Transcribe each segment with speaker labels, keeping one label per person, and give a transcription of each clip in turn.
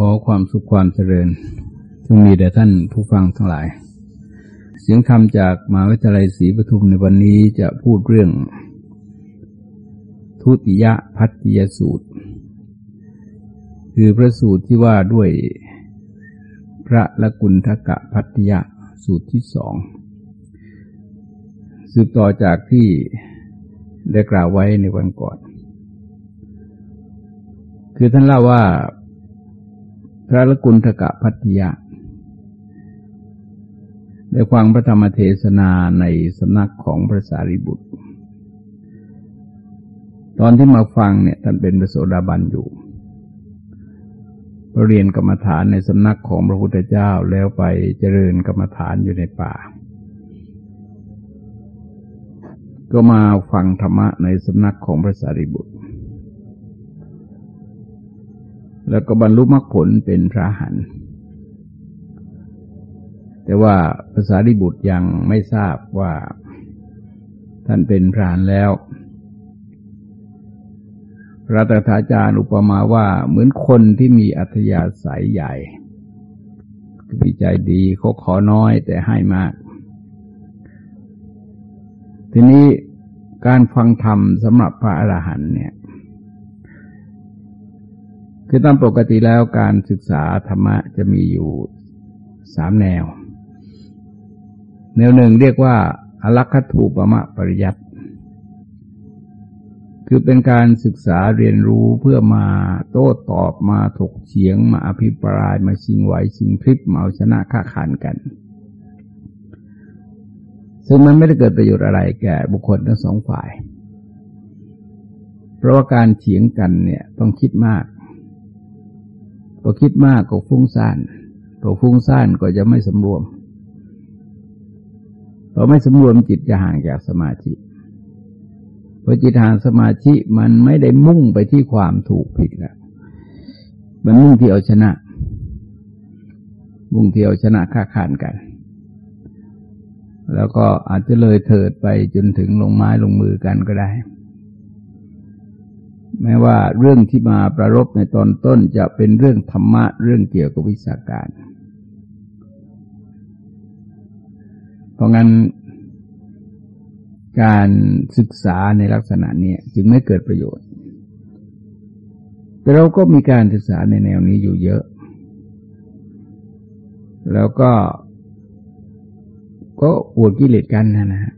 Speaker 1: ขอความสุขความเจริญจงมีแด่ท่านผู้ฟังทั้งหลาย เสียงคำจากมหาวิทยาลัยศรีปทุมในวันนี้จะพูดเรื่อง ทุติยพัติยสูตร คือพระสูตรที่ว่าด้วยพระละกุณฑกะพัติยสูตรที่สองสืบต่อจากที่ได้กล่าวไว้ในวันก่อน คือท่านเล่าว่า พระละกุณฑกะพัทยะ ได้ฟังพระธรรมเทศนาในสำนักของพระสารีบุตร ตอนที่มาฟังเนี่ยท่านเป็นพระโสดาบันอยู่เรียนกรรมฐานในสำนักของพระพุทธเจ้าแล้วไปเจริญกรรมฐานอยู่ในป่า ก็มาฟังธรรมะในสำนักของพระสารีบุตร แล้วก็บรรลุมรรคผลเป็นพระหัน แต่ว่าภาษาดิบุตรยังไม่ทราบว่าท่านเป็นพระหันแล้ว พระตถาจารย์อุปมาว่าเหมือนคนที่มีอัธยาศัยใหญ่มีใจดีเขาขอน้อยแต่ให้มาก ทีนี้การฟังธรรมสำหรับพระอรหันต์เนี่ย คือตามปกติแล้วการศึกษาธรรมะจะมีอยู่สามแนว แนวหนึ่งเรียกว่าอลักขถูปมะปริยัติคือเป็นการศึกษาเรียนรู้เพื่อมาโต้ตอบมาถกเฉียง มาอภิปรายมาชิงไหวชิงพลิบมาเอาชนะค้าขานกัน ซึ่งมันไม่ได้เกิดประโยชน์อะไรแก่บุคคลทั้งสองฝ่าย เพราะว่าการเฉียงกันเนี่ยต้องคิดมาก พอคิดมากก็ฟุ้งซ่านพอฟุ้งซ่านก็จะไม่สำรวมพอไม่สำรวมจิตจะห่างจากสมาธิพอจิตห่างสมาธิมันไม่ได้มุ่งไปที่ความถูกผิดแล้วมันมุ่งที่เอาชนะ มุ่งที่เอาชนะค่าขานกัน แล้วก็อาจจะเลยเถิดไปจนถึงลงไม้ลงมือกันก็ได้ แม้ว่าเรื่องที่มาประรบในตอนต้นจะเป็นเรื่องธรรมะเรื่องเกี่ยวกับวิชาการ เพราะงั้นการศึกษาในลักษณะนี้จึงไม่เกิดประโยชน์ แต่เราก็มีการศึกษาในแนวนี้อยู่เยอะ แล้วก็ก็อวดกิเลสกันนะนะฮะ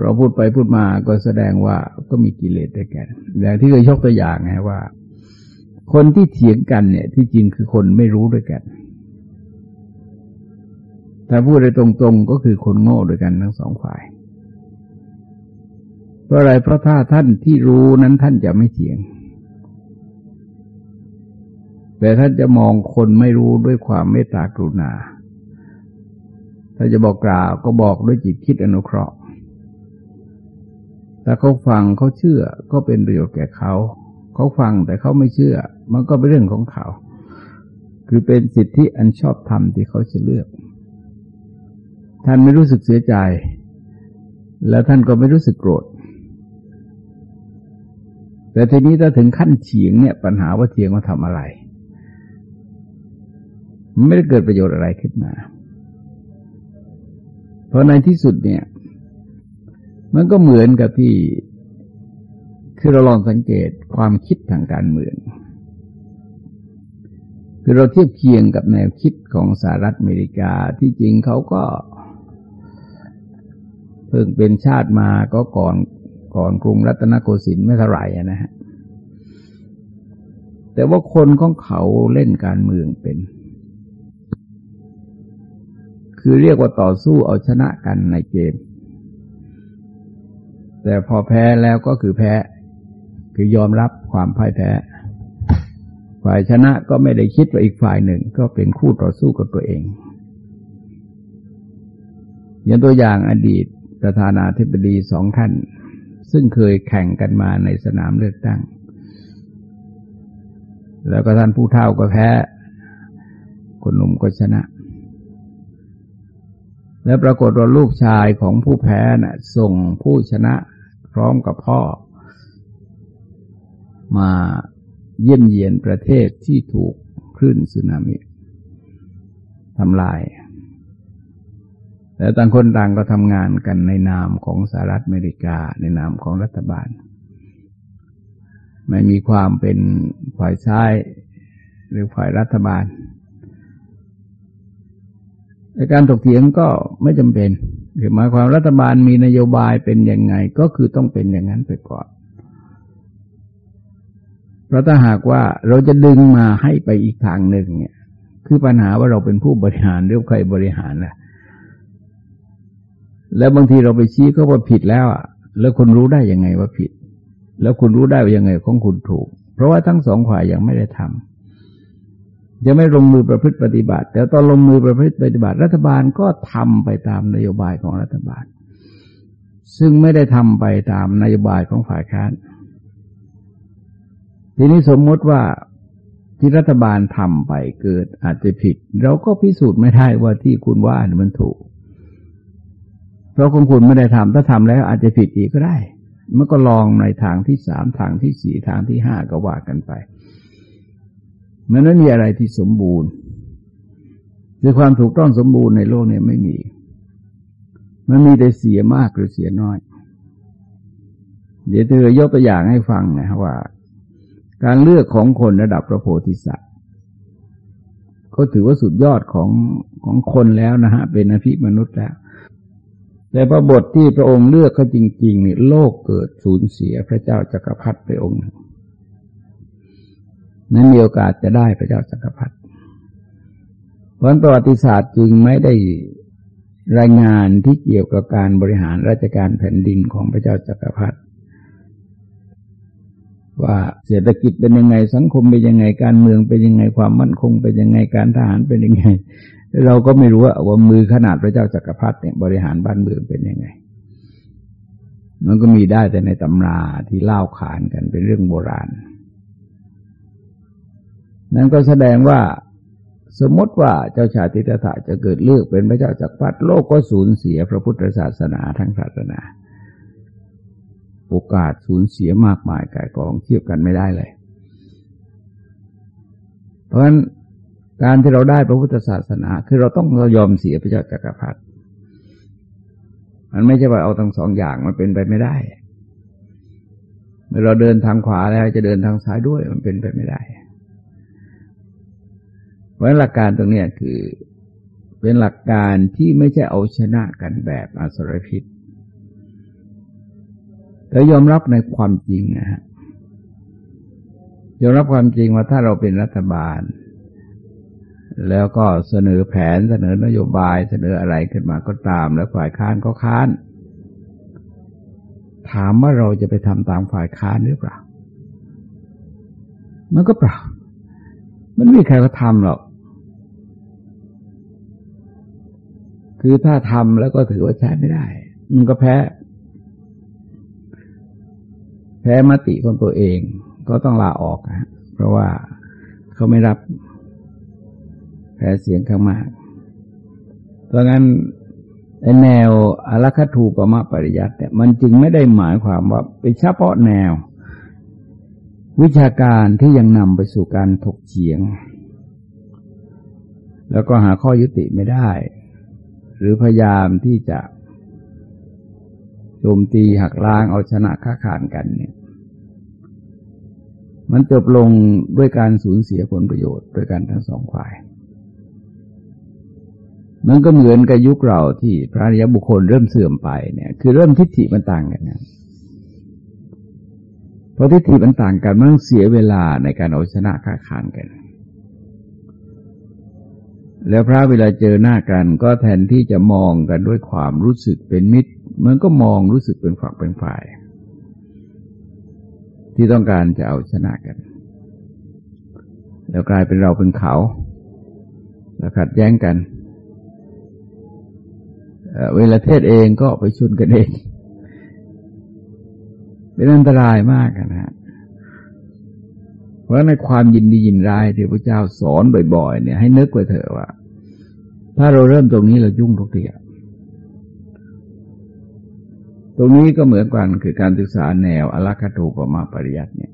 Speaker 1: เราพูดไปพูดมาก็แสดงว่าก็มีกิเลสด้วยกันอย่างที่เคยยกตัวอย่างไงว่า คนที่เถียงกันเนี่ย ที่จริงคือคนไม่รู้ด้วยกัน ถ้าพูดได้ตรงๆก็คือคนโง่ด้วยกันทั้งสองฝ่าย เพราะอะไรเพราะถ้าท่านที่รู้นั้นท่านจะไม่เถียง แต่ท่านจะมองคนไม่รู้ด้วยความเมตตากรุณา ถ้าจะบอกกล่าวก็บอกด้วยจิตคิดอนุเคราะห์ ถ้าเขาฟังเขาเชื่อก็เป็นประโยชน์แก่เขาเขาฟังแต่เขาไม่เชื่อ มันก็เป็นเรื่องของเขา คือเป็นสิทธิอันชอบธรรมที่เขาจะเลือก ท่านไม่รู้สึกเสียใจ แล้วท่านก็ไม่รู้สึกโกรธ แต่ทีนี้ถ้าถึงขั้นเฉียงเนี่ย ปัญหาว่าเถียงว่าทำอะไร มันไม่ได้เกิดประโยชน์อะไรขึ้นมา เพราะในที่สุดเนี่ย มันก็เหมือนกับที่ คือเราลองสังเกตความคิดทางการเมือง คือเราเทียบเคียงกับแนวคิดของสหรัฐอเมริกาที่จริงเขาก็ เพิ่งเป็นชาติมาก็ก่อนก่อนกรุงรัตนโกสินทร์ไม่เท่าไหร่นะฮะแต่ว่าคนของเขาเล่นการเมืองเป็น คือเรียกว่าต่อสู้เอาชนะกันในเกม แต่พอแพ้แล้วก็คือแพ้ คือยอมรับความพ่ายแพ้ ฝ่ายชนะก็ไม่ได้คิดว่าอีกฝ่ายหนึ่งก็เป็นคู่ต่อสู้กับตัวเองอย่างตัวอย่างอดีตประธานาธิบดีสองท่าน ซึ่งเคยแข่งกันมาในสนามเลือกตั้ง แล้วก็ท่านผู้เฒ่าก็แพ้ คนหนุ่มก็ชนะ แล้วปรากฏว่าลูกชายของผู้แพ้นะ่ะ ส่งผู้ชนะ พร้อมกับพ่อ มาเยี่ยมเยียนประเทศที่ถูกคลื่นสึนามิทำลาย แต่ต่างคนต่างก็ทำงานกันในนามของสหรัฐอเมริกา ในนามของรัฐบาล ไม่มีความเป็นฝ่ายซ้ายหรือฝ่ายรัฐบาลในการถกเถียงก็ไม่จำเป็น คือหมายความรัฐบาลมีนโยบายเป็นยังไงก็คือต้องเป็นอย่างนั้นไปก่อนเพราะถ้าหากว่าเราจะดึงมาให้ไปอีกทางหนึ่งเนี่ย คือปัญหาว่าเราเป็นผู้บริหารหรือใครบริหารนะแล้วบางทีเราไปชี้ก็ว่าผิดแล้วอะ แล้วคุณรู้ได้ยังไงว่าผิด แล้วคุณรู้ได้ยังไงของคุณถูก เพราะว่าทั้งสองฝ่ายยังไม่ได้ทำ ยังไม่ลงมือประพฤติปฏิบัติ แต่ตอนลงมือประพฤติปฏิบัติ รัฐบาลก็ทำไปตามนโยบายของรัฐบาล ซึ่งไม่ได้ทำไปตามนโยบายของฝ่ายค้านทีนี้สมมติว่าที่รัฐบาลทำไปเกิดอาจจะผิด เราก็พิสูจน์ไม่ได้ว่าที่คุณว่ามันถูก เพราะของคุณไม่ได้ทำถ้าทำแล้วอาจจะผิดอีกก็ได้มันก็ลองในทางที่สามทางที่สี่ทางที่ห้าก็ว่ากันไป มันไม่มีอะไรที่สมบูรณ์คือความถูกต้องสมบูรณ์ในโลกเนี่ยไม่มี มันมีแต่เสียมากหรือเสียน้อย เดี๋ยวเธอยกตัวอย่างให้ฟังนะว่า การเลือกของคนระดับพระโพธิสัตว์ก็ถือว่าสุดยอดของของคนแล้วนะฮะ เป็นอภิมนุษย์แล้ว แต่พระบทที่พระองค์เลือกเขาจริงๆนี่โลกเกิดสูญเสียพระเจ้าจากักรพรรดิไปองค์หนึ่ง นั้นมีโอกาสจะได้พระเจ้าจักรพรรดิเพราะประวัติศาสตร์จึงไม่ได้รายงานที่เกี่ยวกับการบริหารราชการแผ่นดินของพระเจ้าจักรพรรดิว่าเศรษฐกิจเป็นยังไงสังคมเป็นยังไงการเมืองเป็นยังไงความมั่นคงเป็นยังไงการทหารเป็นยังไง เราก็ไม่รู้ว่ามือขนาดพระเจ้าจักรพรรดิเนี่ยบริหารบ้านเมืองเป็นยังไง มันก็มีได้แต่ในตำราที่เล่าขานกันเป็นเรื่องโบราณ นั่นก็แสดงว่าสมมติว่าเจ้าชายติตถะจะเกิดเลือกเป็นพระเจ้าจักรพรรดิโลกก็สูญเสียพระพุทธศาสนาทั้งศาสนาโอกาสสูญเสียมากมายกายกองเทียบกันไม่ได้เลย เพราะฉะนั้นการที่เราได้พระพุทธศาสนา คือเราต้องเรายอมเสียพระเจ้าจักรพรรดิมันไม่ใช่ว่าเอาทั้งสองอย่างมันเป็นไปไม่ได้เมื่อเราเดินทางขวาแล้วจะเดินทางซ้ายด้วยมันเป็นไปไม่ได้ เพราะหลักการตรงนี้คือเป็นหลักการที่ไม่ใช่เอาชนะกันแบบอสรพิษแต่ยอมรับในความจริงนะฮะยอมรับความจริงว่าถ้าเราเป็นรัฐบาล แล้วก็เสนอแผนเสนอนโยบายเสนออะไรขึ้นมาก็ตาม แล้วฝ่ายค้านก็ค้าน ถามว่าเราจะไปทำตามฝ่ายค้านหรือเปล่า มันก็เปล่า มันไม่มีใครเขาทำหรอก คือถ้าทำแล้วก็ถือว่าใช้ไม่ได้ มันก็แพ้ แพ้มติของตัวเอง ก็ต้องลาออกนะเพราะว่าเขาไม่รับ แพ้เสียงข้างมาก เพราะงั้นแนวอลัคทูปมะปริยัติเนี่ยมันจึงไม่ได้หมายความว่าเป็นเฉพาะแนว วิชาการที่ยังนำไปสู่การถกเฉียง แล้วก็หาข้อยุติไม่ได้ หรือพยายามที่จะโจมตีหักล้างเอาชนะค้าขานกันเนี่ย มันจบลงด้วยการสูญเสียผลประโยชน์โดยกันทั้งสองฝ่าย มันก็เหมือนกับยุคเราที่พระริยบุคคลเริ่มเสื่อมไปเนี่ย คือเริ่มทิฏฐิมันต่างกันเนี่ยพอทิฏฐิมันต่างกันมันเสียเวลาในการเอาชนะค้าขานกัน แล้วพระเวลาเจอหน้ากันก็แทนที่จะมองกันด้วยความรู้สึกเป็นมิตร มันก็มองรู้สึกเป็นฝักเป็นฝ่าย ที่ต้องการจะเอาชนะกัน แล้วกลายเป็นเราเป็นเขาแล้วขัดแย้งกันเวลาเทศเองก็ไปชุนกันเอง เป็นอันตรายมากนะฮะเพราะในความยินดียินร้ายที่พระเจ้าสอนบ่อย ๆ เนี่ยให้นึกไว้เถอะว่า ถ้าเราเริ่มตรงนี้เรายุ่งทุกทีตรงนี้ก็เหมือนกันคือการศึกษาแนวอลัคตูปมาปริยัติเนี่ย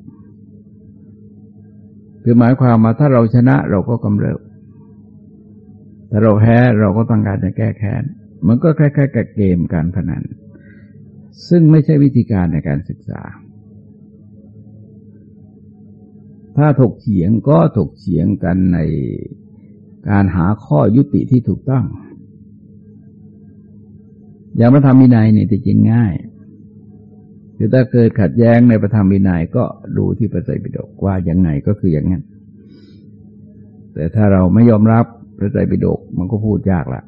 Speaker 1: คือหมายความว่าถ้าเราชนะเราก็กำเริบถ้าเราแพ้เราก็ต้องการจะแก้แค้น มันก็คล้ายๆกับเกมการพนัน ซึ่งไม่ใช่วิธีการในการศึกษา ถ้าถกเถียงก็ถกเถียงกันใน การหาข้อยุติที่ถูกต้อง อย่างพระธรรมวินัยเนี่ยจริงง่ายคือถ้าเกิดขัดแย้งในพระธรรมวินัยก็ดูที่พระไตรปิฎกว่าอย่างไงก็คืออย่างนั้น แต่ถ้าเราไม่ยอมรับพระไตรปิฎกมันก็พูดยากละ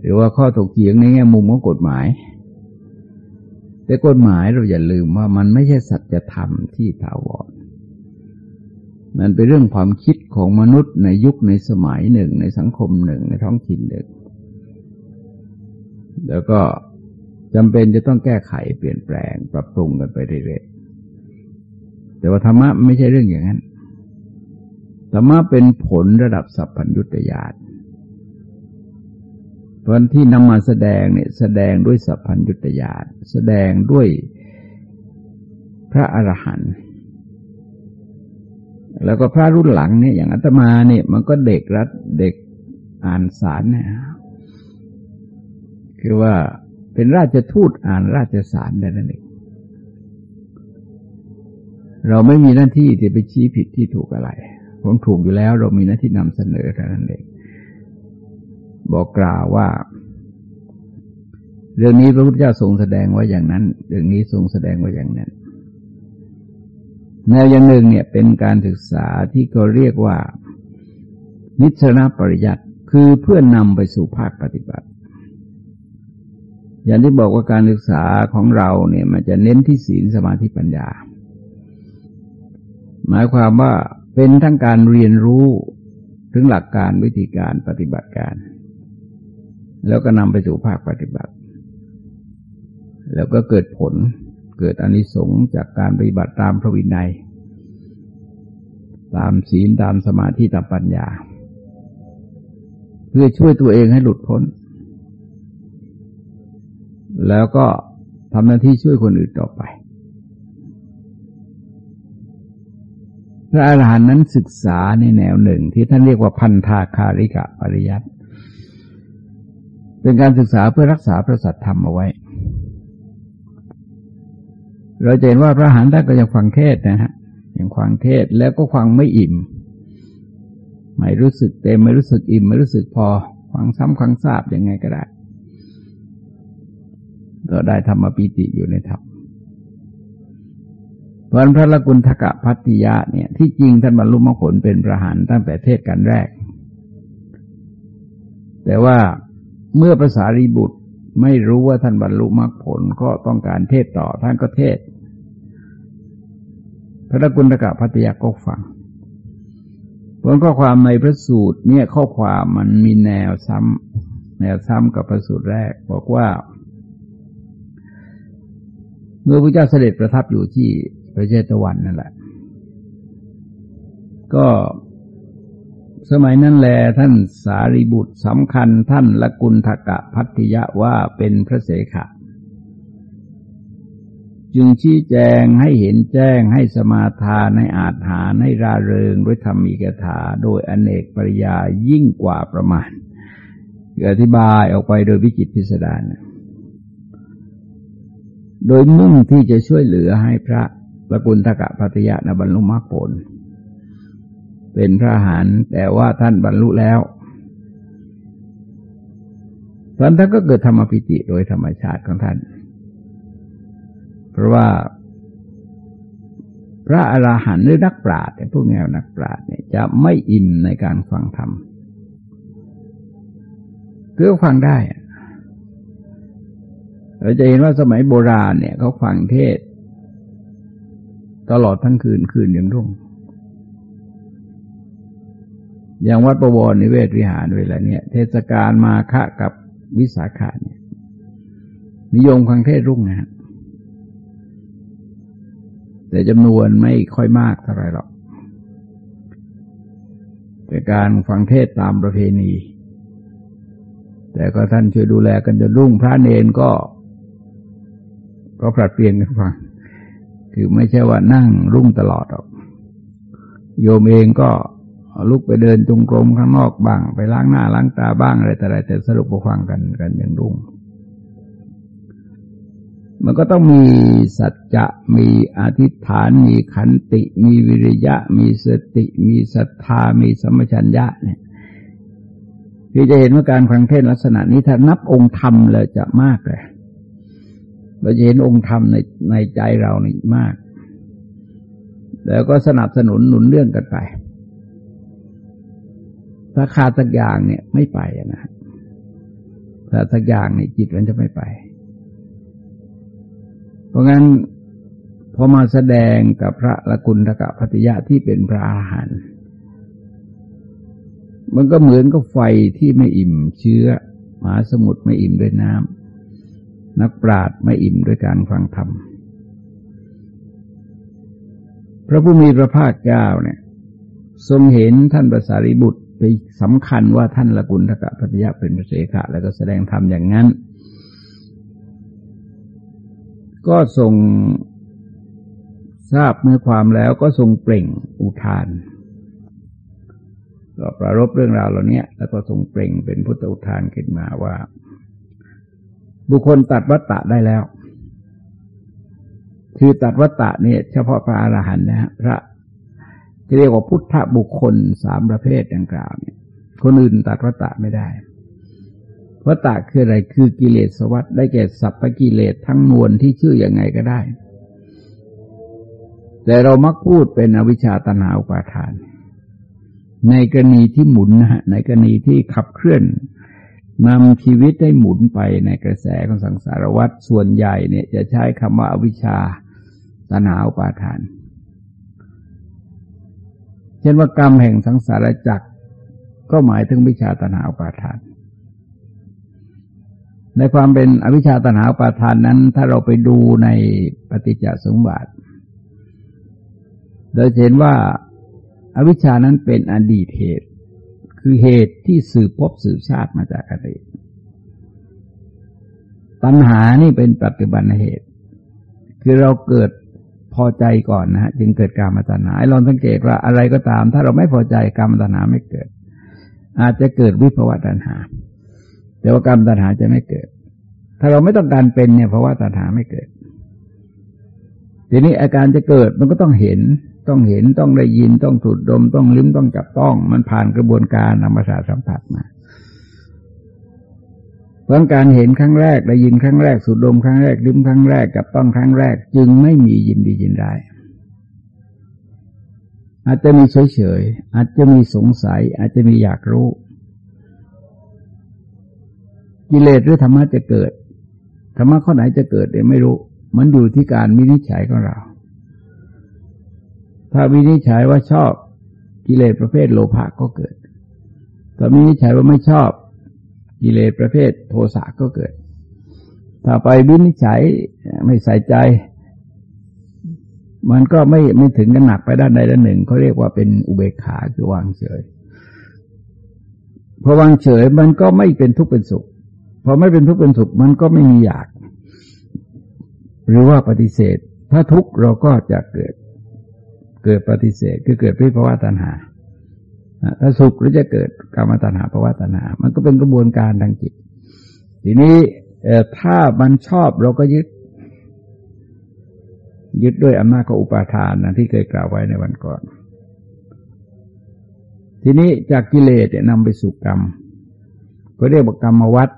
Speaker 1: หรือว่าข้อถกเถียงในแง่มุมของกฎหมาย แต่กฎหมายเราอย่าลืมว่ามันไม่ใช่สัจธรรมที่ถาวร มันเป็นเรื่องความคิดของมนุษย์ในยุคในสมัยหนึ่ง ในสังคมหนึ่ง ในท้องถิ่นหนึ่ง แล้วก็จำเป็นจะต้องแก้ไขเปลี่ยนแปลงปรับปรุงกันไปเรื่อยๆแต่ว่าธรรมะไม่ใช่เรื่องอย่างนั้นธรรมะเป็นผลระดับสัพพัญญุตญาณเพราะที่นำมาแสดงเนี่ยแสดงด้วยสัพพัญญุตญาณแสดงด้วยพระอรหันต์ แล้วก็พระรุ่นหลังเนี่ยอย่างอาตมาเนี่ยมันก็เด็กรัดเด็กอ่านสารเนี่ยคือว่าเป็นราชทูตอ่านราชสารได้นั่นเองเราไม่มีหน้าที่ที่ไปชี้ผิดที่ถูกอะไร ผมถูกอยู่แล้ว เรามีหน้าที่นำเสนอเท่านั้นเองบอกกล่าวว่า เรื่องนี้พระพุทธเจ้าทรงแสดงไว้อย่างนั้น เรื่องนี้ทรงแสดงไว้อย่างนั้น แนวอย่างหนึ่งเนี่ยเป็นการศึกษาที่เขาเรียกว่า นิสรณปริยัติคือเพื่อนนำไปสู่ภาคปฏิบัติ อย่างที่บอกว่าการศึกษาของเราเนี่ยมันจะเน้นที่ศีลสมาธิปัญญา หมายความว่าเป็นทั้งการเรียนรู้ถึงหลักการวิธีการปฏิบัติการ แล้วก็นำไปสู่ภาคปฏิบัติ แล้วก็เกิดผล เกิดอนิสงส์จากการปฏิบัติตามพระวินัย ตามศีลตามสมาธิตามปัญญา เพื่อช่วยตัวเองให้หลุดพ้น แล้วก็ทำหน้าที่ช่วยคนอื่นต่อไป พระอาหารหันต์นั้นศึกษาในแนวหนึ่งที่ท่านเรียกว่าพันธาคาริกะปริยัติเป็นการศึกษาเพื่อรักษาพระสัทธรรมเอาไว้ เราเห็นว่าพระหันท่านก็ยังฟังเทศนะฮะยังฟังเทศแล้วก็ฟังไม่อิ่ม ไม่รู้สึกเต็มไม่รู้สึกอิ่ม ไม่รู้สึกพอฟังซ้ำฟังทราบยังไงก็ได้ก็ได้ธรรมปิติอยู่ในธรรมเพราะพระละกุณฑกะพัตติยะเนี่ยที่จริงท่านบรรลุมรรคผลเป็นพระหันตั้งแต่เทศกันแรก แต่ว่าเมื่อภาษารีบุตร ไม่รู้ว่าท่านบรรลุมรรคผลก็ต้องการเทศต่อท่านก็เทศ พระกุณกะพัทยาก็ฟังผลข้อความในพระสูตรเนี่ยข้อความมันมีแนวซ้ำแนวซ้ำกับพระสูตรแรก บอกว่า เมื่อพระเจ้าเสด็จประทับอยู่ที่พระเจตวันนั่นแหละ ก็ สมัยนั้นแลท่านสารีบุตรสำคัญท่านละกุณฑกะพัทยะว่าเป็นพระเสขะ จึงชี้แจงให้เห็นแจ้งให้สมาทานให้อาจหารให้ราเริงด้วยธรรมีกถาโดยอเนกปริยายิ่งกว่าประมาณอธิบายออกไปโดยวิจิตพิสดารโดยมุ่งที่จะช่วยเหลือให้พระละกุณฑกะพัทยะนบรรลุมรรคผล เป็นพระหานแต่ว่าท่านบรรลุแล้วตอนท่านก็เกิดธรรมปิติโดยธรรมชาติของท่าน เพราะว่าพระอราหันต์หรือนักปราชญ์พวกแนวนักปราชญ์เนี่ยจะไม่อิ่มในการฟังธรรมเพื่อฟังได้เราจะเห็นว่าสมัยโบราณเนี่ยเขาฟังเทศ ตลอดทั้งคืนคืนยังรุ่ง อย่างวัดประวรนิเวศวิหารเวลาเนี่ยเทศกาลมาฆะกับวิสาขาเนี่ยนิยมฟังเทศรุ่งนะฮะแต่จำนวนไม่ค่อยมากเท่าไรหรอกแต่การฟังเทศตามประเพณี แต่ก็ท่านช่วยดูแลกันจนรุ่งพระเนนก็ ก็ผลัดเปลี่ยนกันฟัง คือไม่ใช่ว่านั่งรุ่งตลอดหรอก โยมเองก็ ลุกไปเดินจงกรมข้างนอกบ้าง ไปล้างหน้าล้างตาบ้างอะไรแต่อะไรแต่สรุปประฟังกันกันอย่างรุ่ง มันก็ต้องมีสัจจะมีอธิษฐาน มีขันติ มีวิริยะ มีสติ มีศรัทธา มีสมชัญญะเนี่ยที่จะเห็นว่าการฟังเทศลักษณะนี้ถ้านับองค์ธรรมเลยจะมากเลยเราจะเห็นองค์ธรรมในในใจเรานี่มาก แล้วก็สนับสนุนหนุนเรื่องกันไป ถ้าขาดสักอย่างเนี่ยไม่ไปนะถ้าสักอย่างเนี่ยจิตมันจะไม่ไป เพราะงั้นพอมาแสดงกับพระละกุณฑกะพัติยะที่เป็นพระอาหารหันต์มันก็เหมือนกับไฟที่ไม่อิ่มเชื้อมหาสมุทรไม่อิ่มด้วยน้ำนักปราดไม่อิ่มด้วยการฟังธรรม พระผู้มีพระภาคเจ้าเนี่ย ทรงเห็นท่านประสารีบุตร สำคัญว่าท่านละกุณฑกะพัทยะเป็นพระเสขะแล้วก็แสดงธรรมอย่างนั้น ก็ทรงทราบเมื่อความแล้วก็ทรงเปล่งอุทานก็ประรบเรื่องราวเหล่านี้แล้วก็ทรงเปล่งเป็นพุทธอุทานขึ้นมาว่า บุคคลตัดวัตตะได้แล้ว คือตัดวัตตะเนี่ยเฉพาะพระอรหันต์นะฮะพระ ที่เรียกว่าพุทธบุคคลสามประเภทดังกล่าวเนี่ยคนอื่นตัดวัตตะไม่ได้วัตตะคืออะไรคือกิเลสวัฏได้แก่สัพพกิเลสทั้งมวลที่ชื่ออยังไงก็ได้ แต่เรามักพูดเป็นอวิชชาตนาอุปาทาน ในกรณีที่หมุนนะฮะในกรณีที่ขับเคลื่อนนำชีวิตได้หมุนไปในกระแสของสังสารวัฏส่วนใหญ่เนี่ยจะใช้คำว่าอวิชชาตนาอุปาทาน เช่นว่ากรรมแห่งสังสารจักรก็หมายถึงวิชาตนาอุปาทาน ในความเป็นอวิชชาตนาอุปาทานนั้น ถ้าเราไปดูในปฏิจจสมบัติเราเห็นว่าอวิชานั้นเป็นอดีตเหตุ คือเหตุที่สืบพบสืบชาติมาจากอดีตตัณหานี่เป็นปัจจุบันเหตุ คือเราเกิด พอใจก่อนนะฮะจึงเกิดการมาตัณหาลองสังเกตว่าอะไรก็ตาม ถ้าเราไม่พอใจกรรมตัณหาไม่เกิด อาจจะเกิดวิภวตัณหา แต่ว่ากรรมตัณหาจะไม่เกิด ถ้าเราไม่ต้องการเป็นเนี่ยภาวะตัณหาไม่เกิดทีนี้อาการจะเกิดมันก็ต้องเห็น ต้องเห็นต้องได้ยินต้องสูดดมต้องลิ้มต้องจับต้อง มันผ่านกระบวนการธรรมศาสตร์สัมผัสมา เพราะการเห็นครั้งแรกได้ยินครั้งแรก สูดดมครั้งแรกลิ้มครั้งแรกจับต้องครั้งแรก จึงไม่มียินดียินได้อาจจะมีเฉยๆอาจจะมีสงสัย อาจจะมีอยากรู้ กิเลสหรือธรรมะจะเกิดธรรมะข้อไหนจะเกิดเดี๋ยไม่รู้ มันอยู่ที่การวินิจฉัยของเรา ถ้าวินิจฉัยว่าชอบกิเลสประเภทโลภะก็เกิดถ้าวินิจฉัยว่าไม่ชอบ กิเลสประเภทโทสะก็เกิด ถ้าไปวินิจฉัยไม่ใส่ใจ มันก็ไม่ไม่ถึงกันหนักไปด้านใดด้านหนึ่งเขาเรียกว่าเป็นอุเบกขาคือวางเฉยพอวางเฉยมันก็ไม่เป็นทุกข์เป็นสุขพอไม่เป็นทุกข์เป็นสุขมันก็ไม่มีอยาก หรือว่าปฏิเสธ ถ้าทุกข์เราก็จะเกิด เกิดปฏิเสธคือเกิดพิภาวะตัณหา ถ้าสุขหรือจะเกิดกรรมตัณหาภาวะตัณหา มันก็เป็นกระบวนการทางจิต ทีนี้ถ้ามันชอบเราก็ยึด ยึดด้วยอำนาจของอุปาทานนะที่เคยกล่าวไว้ในวันก่อน ทีนี้จากกิเลสเนี่ยนำไปสู่กรรม ก็เรียกว่ากรรมวัด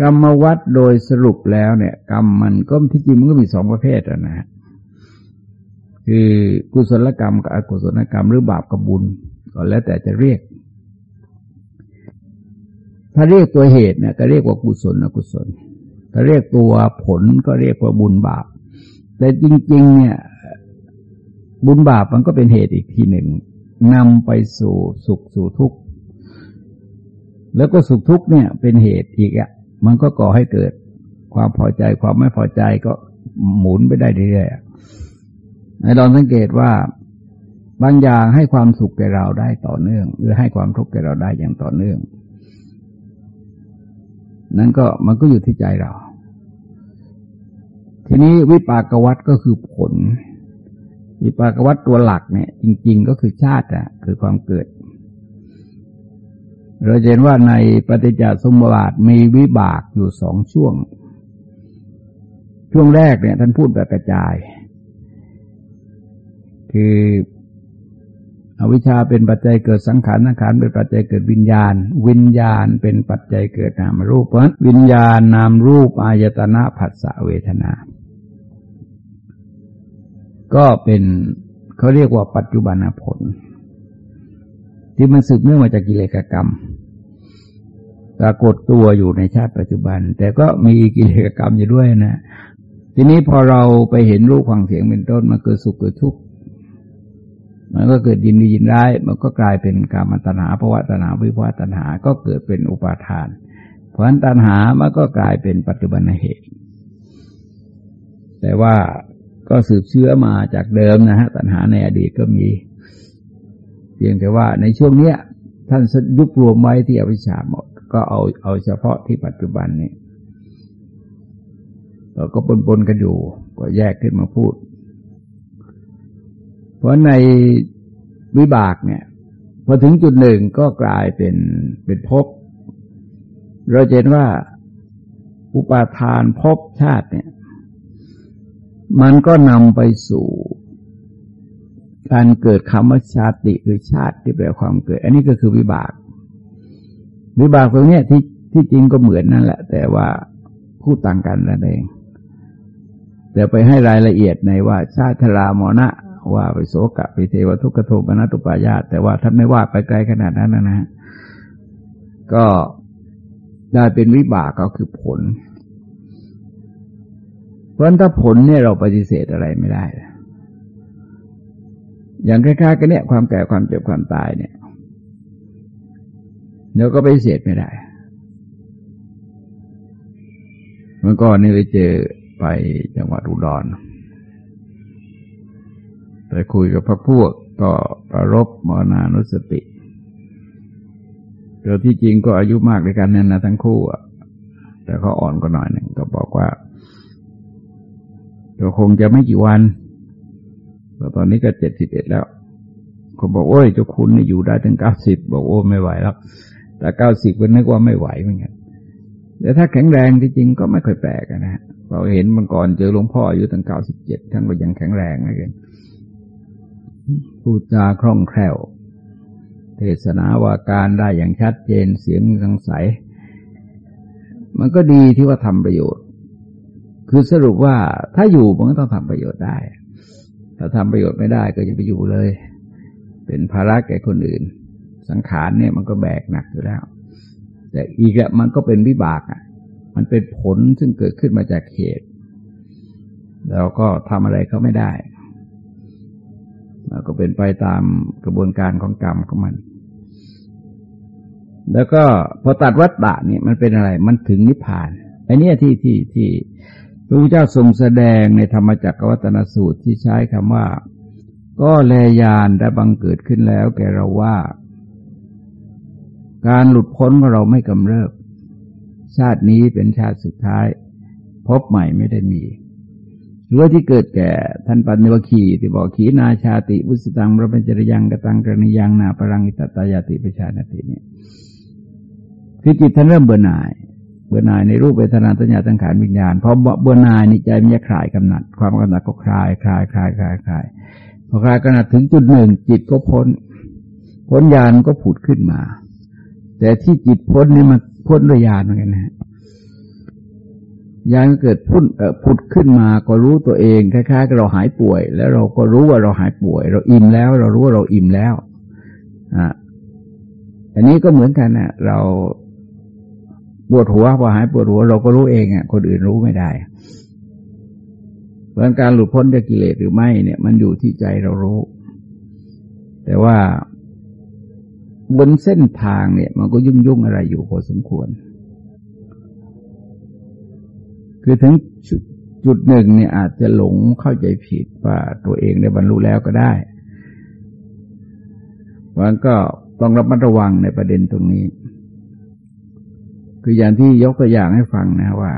Speaker 1: กรรมวัดโดยสรุปแล้วเนี่ย กรรมมันก็ที่จริงมันก็มีสองประเภทนะฮะ คือกุศลกรรมกับอกุศลกรรมหรือบาปกับบุญก็แล้วแต่จะเรียก ถ้าเรียกตัวเหตุเนี่ยก็เรียกว่ากุศลอกุศล ถ้าเรียกตัวผลก็เรียกว่าบุญบาป แต่จริง ๆ เนี่ย บุญบาปมันก็เป็นเหตุอีกทีหนึ่งนำไปสู่สุขสู่ทุกข์ แล้วก็สุขทุกข์เนี่ย เป็นเหตุอีกอะ มันก็ก่อให้เกิดความพอใจความไม่พอใจก็หมุนไปได้เรื่อยๆ ให้ลองสังเกตว่าบางอย่างให้ความสุขแก่เราได้ต่อเนื่อง หรือให้ความทุกข์แก่เราได้อย่างต่อเนื่อง นั่นก็มันก็อยู่ที่ใจเรา ทีนี้วิปากวัตก็คือผล วิปากวัตตัวหลักเนี่ย จริง ๆ ก็คือชาติอะคือความเกิด เราเห็นว่าในปฏิจจสมุปบาทมีวิบากอยู่สองช่วง ช่วงแรกเนี่ย ท่านพูดแบบกระจาย คืออวิชชาเป็นปัจจัยเกิดสังขารสังขารเป็นปัจจัยเกิดวิญญาณ วิญญาณเป็นปัจจัยเกิดนามรูปเพราะวิญญาณนามรูปอายตนะผัสสะเวทนา ก็เป็นเขาเรียกว่าปัจจุบันผล ที่มันสืบเนื่องมาจากกิเลสกรรมปรากฏตัวอยู่ในชาติปัจจุบัน แต่ก็มีกิเลสกรรมอยู่ด้วยนะ ทีนี้พอเราไปเห็นรูปฟังเสียงเป็นต้นมันเกิดสุขเกิดทุกข์ มันก็เกิดยินดียินร้าย มันก็กลายเป็นกามตัณหาภวะตัณหาวิภวะตัณหาก็เกิดเป็นอุปาทาน เพราะฉะนั้นตัณหามันก็กลายเป็นปัจจุบันเหตุ แต่ว่าก็สืบเชื้อมาจากเดิมนะฮะตัณหาในอดีตก็มี เพียงแต่ว่าในช่วงเนี้ย ท่านยุบรวมไว้ที่อวิชชาหมด ก็เอาเอาเฉพาะที่ปัจจุบันนี้เราก็ปนๆกันอยู่ ก็แยกขึ้นมาพูด เพราะในวิบากเนี่ยพอถึงจุดหนึ่งก็กลายเป็นเป็นภพเราเห็นว่าอุปาทานภพชาติเนี่ย มันก็นำไปสู่การเกิดคำว่าชาติคือชาติที่แปลความเกิด อันนี้ก็คือวิบาก วิบากตรงนี้ที่ที่จริงก็เหมือนนั่นแหละ แต่ว่าพูดต่างกันนั่นเอง แต่ไปให้รายละเอียดในว่าชาติรามอนะ ว่าไปโสกะไปเทวทุกขโทปนัตุปายาตแต่ว่าท่านไม่ว่าไปไกลขนาดนั้นนะนะก็ได้เป็นวิบากก็คือผล เพราะถ้าผลเนี่ยเราปฏิเสธอะไรไม่ได้อย่างคล้ายๆกันเนี่ย ความแก่ความเจ็บความตายเนี่ยเดี๋ยวก็ปฏิเสธไม่ได้เมื่อก่อนนี่ไปเจอไปจังหวัดอุดร ไปคุยกับพระพวกก็ประรบมรณานุสติเราที่จริงก็อายุมากด้วยกันนั่นนะทั้งคู่อะแต่เขาอ่อนก็หน่อยหนึ่งก็บอกว่าเราคงจะไม่กี่วันแต่ตอนนี้ก็เจ็ดสิบเอ็ดแล้วเขาบอกโอ้ยเจ้าคุณนี่อยู่ได้ถึงเก้าสิบบอกโอ้ไม่ไหวแล้วแต่เก้าสิบก็นึกว่าไม่ไหวเหมือนกันแต่ถ้าแข็งแรงที่จริงก็ไม่ค่อยแปลกนะเราเห็นมันก่อนเจอหลวงพ่ออายุตั้งเก้าสิบเจ็ดท่านก็ยังแข็งแรงนะเกิน พูดจาคล่องแคล่ว เทศนาวาการได้อย่างชัดเจนเสียงสังใสมันก็ดีที่ว่าทำประโยชน์ คือสรุปว่าถ้าอยู่มันก็ต้องทำประโยชน์ได้ ถ้าทำประโยชน์ไม่ได้ก็จะไปอยู่เลย เป็นภาระแก่คนอื่น สังขารเนี่ยมันก็แบกหนักอยู่แล้ว แต่อีกอะมันก็เป็นวิบากอะมันเป็นผลซึ่งเกิดขึ้นมาจากเหตุเราก็ทำอะไรเขาไม่ได้ ก็เป็นไปตามกระบวนการของกรรมของมัน แล้วก็พอตัดวัฏฏะนี่มันเป็นอะไร มันถึงนิพพานอ้นี่ที่ที่ที่พระพุทธเจ้าทรงแสดงในธรรมจักรวัตนสูตรที่ใช้คำว่า ก็แลยานได้บังเกิดขึ้นแล้ว แกเราว่า การหลุดพ้นของเราไม่กำเริบ ชาตินี้เป็นชาติสุดท้าย พบใหม่ไม่ได้มี รือว่าที่เกิดแก่ท่านปัญญวคีที่บอกขีนาชาติวุสิตังพระปัญจรยังกตังกรณียังนาปรังอิตตายาติประชานติเนี่ยคือจิตท่านเริ่มเบื่อหน่าย เบื่อหน่ายในรูปเวทนาตัญญาตังขานวิญญาณพอเบื่อหน่ายนี่ใจมันจะคลายกำหนัด ความกำหนัดก็คลายคลายคลายคลายคลายพอคลายกำหนัดถึงจุดหนึ่งจิตก็พ้น พ้นญาณก็ผุดขึ้นมา แต่ที่จิตพ้นนี่มันพ้นด้วยญาณเหมือนกันนะ ยานเกิดพุ่นผุดขึ้นมาก็รู้ตัวเองคล้ายๆกับเราหายป่วย แล้วเราก็รู้ว่าเราหายป่วย เราอิ่มแล้ว เรารู้ว่าเราอิ่มแล้วอ่าอันนี้ก็เหมือนกันนะเราปวดหัวพอหายปวดหัว เราก็รู้เองอะ คนอื่นรู้ไม่ได้เพราะการหลุดพ้นจากกิเลสหรือไม่เนี่ย มันอยู่ที่ใจเรารู้ แต่ว่าบนเส้นทางเนี่ย มันก็ยุ่งยุ่งอะไรอยู่พอสมควร คือถึงจุดหนึ่งเนี่ยอาจจะหลงเข้าใจผิดว่าตัวเองได้บรรลุแล้วก็ได้วันก็ต้องระมัดระวังในประเด็นตรงนี้ คืออย่างที่ยกตัวอย่างให้ฟังนะว่า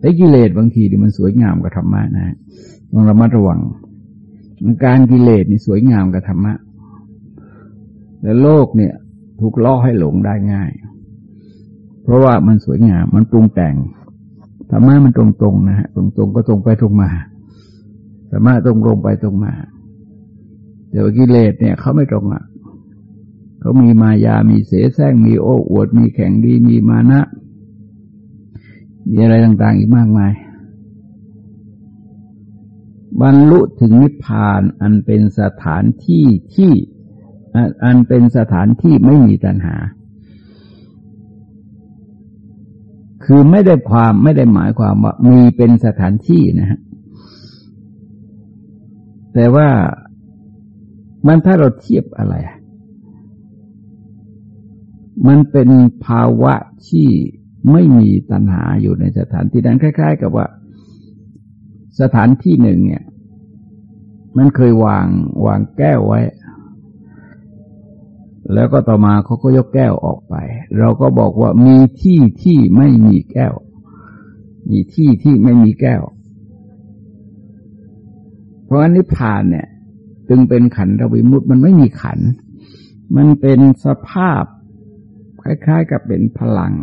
Speaker 1: ไอ้กิเลสบางทีที่มันสวยงามกว่าธรรมะนะต้องระมัดระวัง การกิเลสนี่สวยงามกับธรรมะแต่โลกเนี่ย ถูกล่อให้หลงได้ง่าย เพราะว่ามันสวยงาม มันปรุงแต่ง ธรรมะมันตรงๆนะฮะตรงๆก็ตรงไปตรงมาธรรมะตรงๆไปตรงมาแต่ว่ากิเลสเนี่ยเขาไม่ตรงอะเขามีมายา มีเสแสร้ง มีโอ้อวด มีแข่งดี มีมานะ มีอะไรต่าง ๆ อีกมากมาย บรรลุถึงนิพพานอันเป็นสถานที่ที่ อันเป็นสถานที่ไม่มีตัณหา คือไม่ได้ความไม่ได้หมายความว่ามีเป็นสถานที่นะฮะแต่ว่ามันถ้าเราเทียบอะไร มันเป็นภาวะที่ไม่มีตัณหาอยู่ในสถานที่นั้นคล้าย ๆ กับว่า สถานที่หนึ่งเนี่ย มันเคยวางวางแก้วไว้ แล้วก็ต่อมาเขาก็ยกแก้วออกไป เราก็บอกว่ามีที่ที่ไม่มีแก้ว มีที่ที่ไม่มีแก้ว เพราะอนนี้ผ่านเนี่ย จึงเป็นขันธวิมุตมันไม่มีขัน มันเป็นสภาพ คล้ายๆ กับเป็นพลัง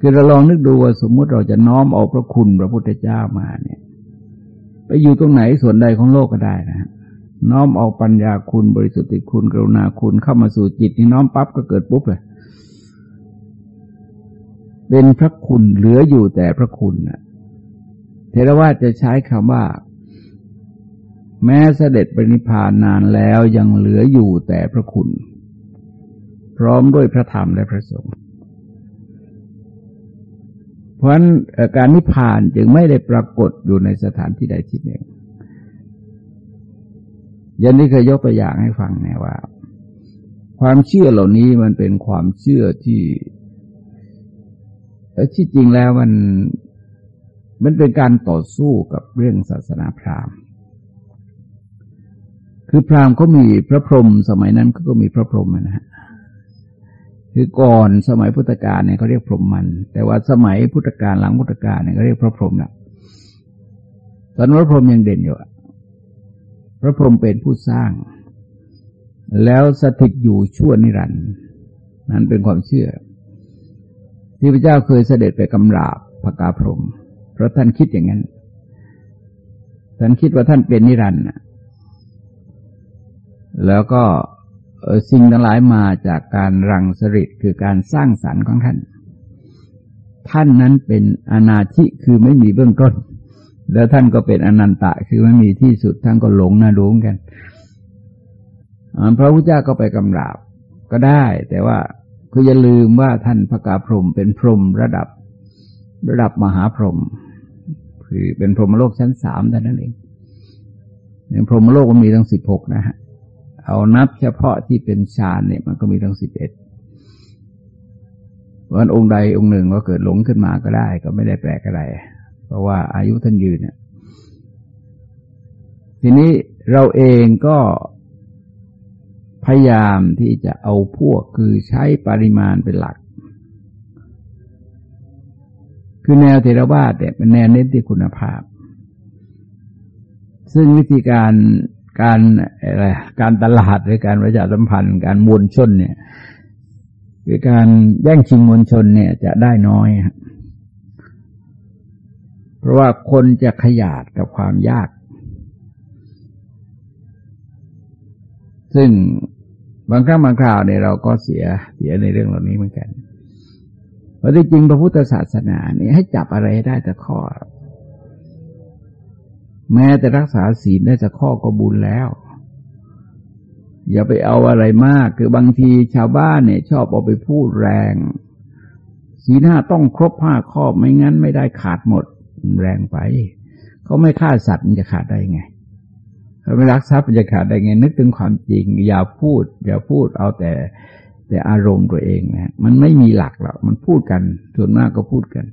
Speaker 1: คือเราลองนึกดูว่าสมมุติเราจะน้อมเอาพระคุณพระพุทธเจ้ามาเนี่ย ไปอยู่ตรงไหนส่วนใดของโลกก็ได้นะ น้อมเอาปัญญาคุณบริสุทธิคุณกรุณาคุณเข้ามาสู่จิตนี่น้อมปั๊บก็เกิดปุ๊บเลยเป็นพระคุณเหลืออยู่แต่พระคุณนะเทรวาจะใช้คำว่า แม้เสด็จปรินิพานนานแล้วยังเหลืออยู่แต่พระคุณ พร้อมด้วยพระธรรมและพระสงฆ์เพราะฉะนั้นการนิพพานจึงไม่ได้ปรากฏอยู่ในสถานที่ใดที่หนึ่ง ยันนี้เคยยกตัวอย่างให้ฟังนะว่า ความเชื่อเหล่านี้มันเป็นความเชื่อที่ที่จริงแล้วมันมันเป็นการต่อสู้กับเรื่องศาสนาพราหมณ์ คือพราหมณ์เขามีพระพรหมสมัยนั้นก็มีพระพรหมนะฮะคือก่อนสมัยพุทธกาลเนี่ยเขาเรียกพรหมมัน แต่ว่าสมัยพุทธกาลหลังพุทธกาลเนี่ยเขาเรียกพระพรหมนะตอนพระพรหมยังเด่นอยู่ พระพรหมเป็นผู้สร้าง แล้วสถิตอยู่ชั่วนิรันดร์นั้นเป็นความเชื่อ ที่พระเจ้าเคยเสด็จไปกำราบพระกาพรหมเพราะท่านคิดอย่างนั้น ท่านคิดว่าท่านเป็นนิรันดร์แล้วก็สิ่งทั้งหลายมาจากการรังสริตคือการสร้างสรรค์ของท่าน ท่านนั้นเป็นอนาธิคือไม่มีเบื้องต้น แล้วท่านก็เป็นอนันตะ คือไม่มีที่สุดท่านก็หลงนาดูงกันพระพุทธเจ้าก็ไปกำราบก็ได้ แต่ว่าคืออย่าลืมว่าท่านพระกาพรมเป็นพรหมระดับระดับมหาพรหมคือเป็นพรหมโลกชั้นสามแต่นั้นเองในพรหมโลกมันมีทั้งสิบหกนะฮะเอานับเฉพาะที่เป็นฌานเนี่ย มันก็มีทั้งสิบเอ็ดวันองค์ใดองค์หนึ่งก็เกิดหลงขึ้นมาก็ได้ ก็ไม่ได้แปลกอะไร เพราะว่าอายุท่านยืนเนี่ยทีนี้เราเองก็พยายามที่จะเอาพวกคือใช้ปริมาณเป็นหลัก คือแนวเทรวาสเนี่ยเป็นแนวเน้นที่คุณภาพ ซึ่งวิธีการการอะไรการตลาดหรือการประชาสัมพันธ์ การมวลชนเนี่ย คือการแย่งชิงมวลชนเนี่ยจะได้น้อย เพราะว่าคนจะขยาดกับความยาก ซึ่งบางครั้งบางคราวเนี่ยเราก็เสียเสียในเรื่องเหล่านี้เหมือนกันเพราะที่จริงพระพุทธศาสนานี่ให้จับอะไรได้แต่ข้อ แม้แต่รักษาศีลได้สักข้อก็บุญแล้ว อย่าไปเอาอะไรมาก คือบางทีชาวบ้านเนี่ย ชอบเอาไปพูดแรงศีลห้าต้องครบห้าข้อไม่งั้นไม่ได้ขาดหมด แรงไป เขาไม่ฆ่าสัตว์มันจะขาดได้ไงเขาไม่รักทรัพย์มันจะขาดได้ไง นึกถึงความจริง อย่าพูด อย่าพูดเอาแต่แต่อารมณ์ตัวเองนะมันไม่มีหลักหรอกมันพูดกันส่วนมากก็พูดกัน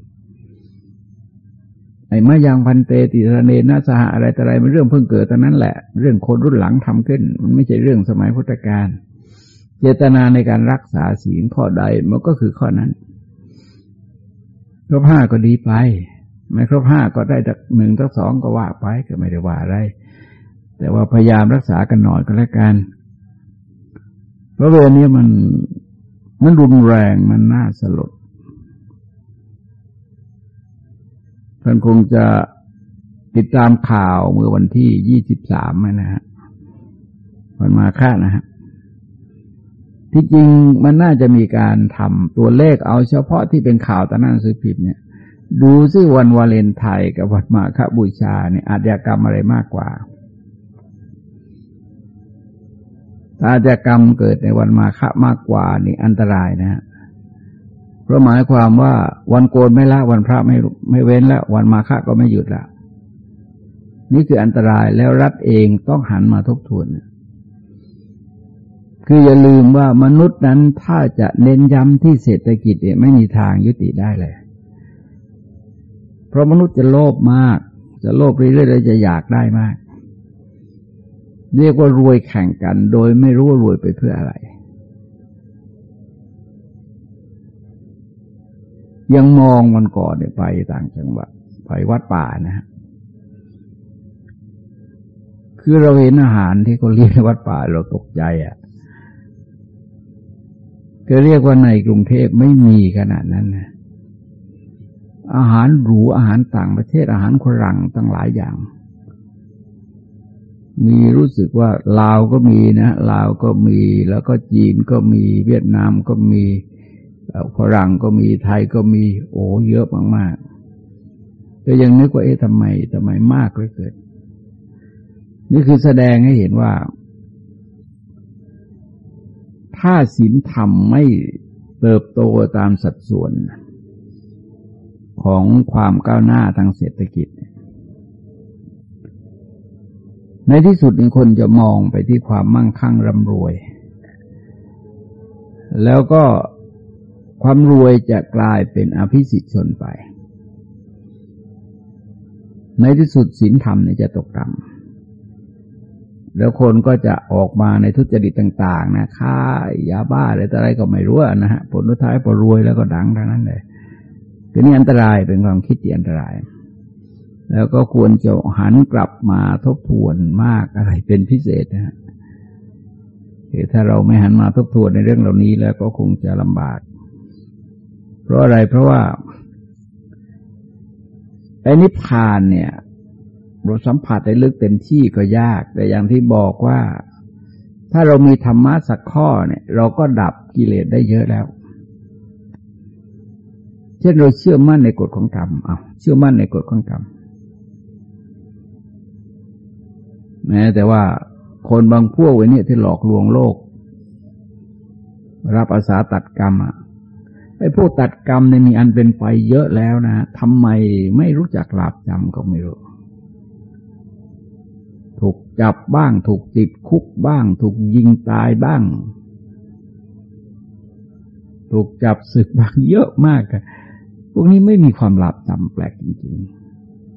Speaker 1: ไอ้มายังพันเตติสเนนะสหอะไรแต่อะไรมันเรื่องเพิ่งเกิดตอนนั้นแหละ เรื่องคนรุ่นหลังทำขึ้น มันไม่ใช่เรื่องสมัยพุทธกาลเจตนาในการรักษาศีลข้อใดมันก็คือข้อนั้นครบห้าก็ดีไป ไม่ครบห้าก็ได้จากหนึ่งทักสองก็ว่าไปก็ไม่ได้ว่าอะไร แต่ว่าพยายามรักษากันหน่อยก็แล้วกัน เพราะเวรนี้มันมันรุนแรงมันน่าสลดท่านคงจะติดตามข่าวเมื่อวันที่ยี่สิบสามนะฮะวันมาค่านะฮะที่จริงมันน่าจะมีการทำตัวเลขเอาเฉพาะที่เป็นข่าวตอนนั้นซื้อผิดเนี่ย ดูซิวันวาเลนไทน์กับวันมาฆบูชาเนี่ยอาชญากรรมอะไรมากกว่าถ้าอาชญากรรมเกิดในวันมาฆมากกว่านี่อันตรายนะฮะเพราะหมายความว่าวันโกนไม่ละวันพระไม่ไม่เว้นล้ววันมาฆก็ไม่หยุดละนี่คืออันตรายแล้วรัฐเองต้องหันมาทบทวนคืออย่าลืมว่ามนุษย์นั้นถ้าจะเน้นย้ำที่เศรษฐกิจเนี่ยไม่มีทางยุติได้เลย ราะมนุษย์จะโลภมาก จะโลภเรื่อยๆจะอยากได้มาก เรียกว่ารวยแข่งกัน โดยไม่รู้ว่ารวยไปเพื่ออะไร ยังมองมันก่อนเนี่ยไปต่างจังหวัดไปวัดป่านะฮะคือเราเห็นอาหารที่เขาเลี้ยงในวัดป่าเราตกใจอะ่ะก็เรียกว่าในกรุงเทพไม่มีขนาดนั้นนะ อาหารหรูอาหารต่างประเทศอาหารครังตั้งหลายอย่าง มีรู้สึกว่าลาวก็มีนะลาวก็มีแล้วก็จีนก็มีเวียดนามก็มีฝรั่งก็มีไทยก็มี โอ้เยอะมากๆก็ยังนึกว่าเอ๊ะทำไมทำไมมากเลยเกิดนี่คือแสดงให้เห็นว่า ถ้าศีลธรรมไม่เติบโตตามสัดส่วน ของความก้าวหน้าทางเศรษฐกิจ ในที่สุดคนจะมองไปที่ความมั่งคั่งร่ำรวย แล้วก็ความรวยจะกลายเป็นอภิสิทธิชนไป ในที่สุดศีลธรรมเนี่ยจะตกต่ำแล้วคนก็จะออกมาในทุจริตต่าง ๆ นะค่ายาบ้าอะไรต่ออะไรก็ไม่รู้นะฮะผลท้ายพอรวยแล้วก็ดังทั้งนั้นเลย คือนี่อันตรายเป็นความคิดที่อันตราย แล้วก็ควรจะหันกลับมาทบทวนมากอะไรเป็นพิเศษนะฮะคือถ้าเราไม่หันมาทบทวนในเรื่องเหล่านี้แล้วก็คงจะลำบาก เพราะอะไรเพราะว่าไอ้นิพพานเนี่ยเราสัมผัสได้ลึกเต็มที่ก็ยาก แต่อย่างที่บอกว่า ถ้าเรามีธรรมะสักข้อเนี่ย เราก็ดับกิเลสได้เยอะแล้ว ช่นเราเชื่อมั่นในกฎของกรรม เอาเชื่อมั่นในกฎของกรรม แม้แต่ว่าคนบางพวกไว้เนี่ยที่หลอกลวงโลก รับอาสาตัดกรรมอะไอ้พวกตัดกรรมเนี่ยมีอันเป็นไปเยอะแล้วนะทำไมไม่รู้จักหลับจำก็ไม่รู้ ถูกจับบ้าง ถูกติดคุกบ้าง ถูกยิงตายบ้าง ถูกจับศึกบ้างเยอะมาก พวกนี้ไม่มีความหลับจำแปลกจริง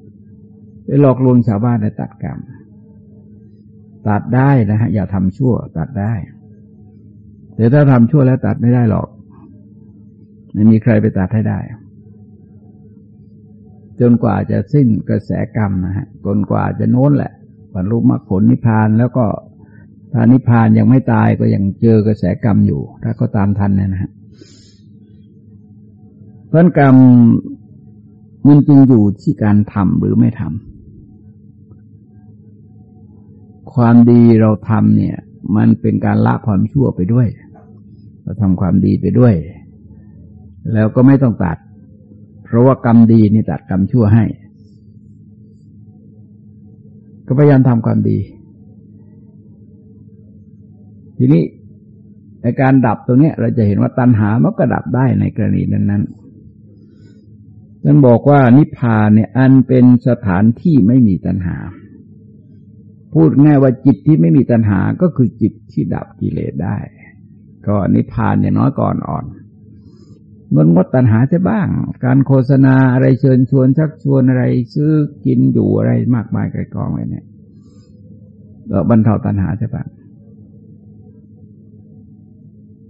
Speaker 1: ๆไปหลอกลวงชาวบ้านในตัดกรรม ตัดได้นะฮะอย่าทำชั่ว ตัดได้แต่ถ้าทำชั่วแล้วตัดไม่ได้หรอก ไม่มีใครไปตัดให้ได้ จนกว่าจะสิ้นกระแสกรรมนะฮะจนกว่าจะโน้นแหละบรรลุมรรคผลนิพพานแล้วก็ถ้านิพพานยังไม่ตายก็ยังเจอกระแสกรรมอยู่ ถ้าก็ตามทันนะฮะ เพราะกรรมมันจึงอยู่ที่การทำหรือไม่ทำความดีเราทำเนี่ย มันเป็นการละความชั่วไปด้วย เราทำความดีไปด้วย แล้วก็ไม่ต้องตัด เพราะว่ากรรมดีนี่ตัดกรรมชั่วให้ ก็พยายามทำความดี ทีนี้ในการดับตรงนี้เราจะเห็นว่าตัณหามันก็ดับได้ในกรณีนั้นๆ ท่านบอกว่านิพพานเนี่ยอันเป็นสถานที่ไม่มีตัณหา พูดง่ายว่าจิตที่ไม่มีตัณหาก็คือจิตที่ดับกิเลสได้ ก็นิพพานเนี่ยน้อยก่อนอ่อนงดงดตัณหาจะบ้าง การโฆษณาอะไรเชิญชวนชักชวนอะไร ซื้อกินอยู่อะไรมากมายไกลกองเลยเนี่ยก็บรรเทาตัณหาจะบ้าง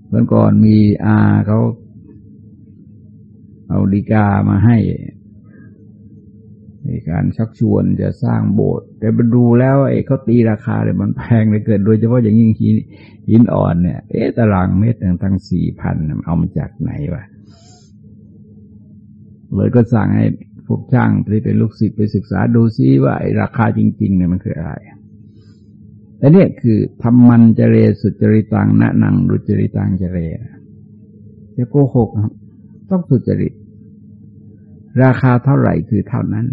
Speaker 1: เมื่อก่อนมีอาเขา เอาดีกามาให้มีการชักชวนจะสร้างโบสถ์แต่ไปดูแล้วไอ้เขาตีราคาเลยมันแพงเลยเกิดโดยเฉพาะอย่างยิ่งหินหินอ่อนเนี่ยเอ๊ะตารางเมตรตั้งสี่พันเอามาจากไหนวะเลยก็สั่งให้พวกช่างที่เป็นลูกศิษย์ไปศึกษาดูซิว่าไอ้ราคาจริง ๆ เนี่ยมันคืออะไรแต่เนี่ยคือทำมันเจเรสุจริตังนะนังรุจริตังเจเรจะโกหกครับ ต้องสุจริต ราคาเท่าไหร่คือเท่านั้น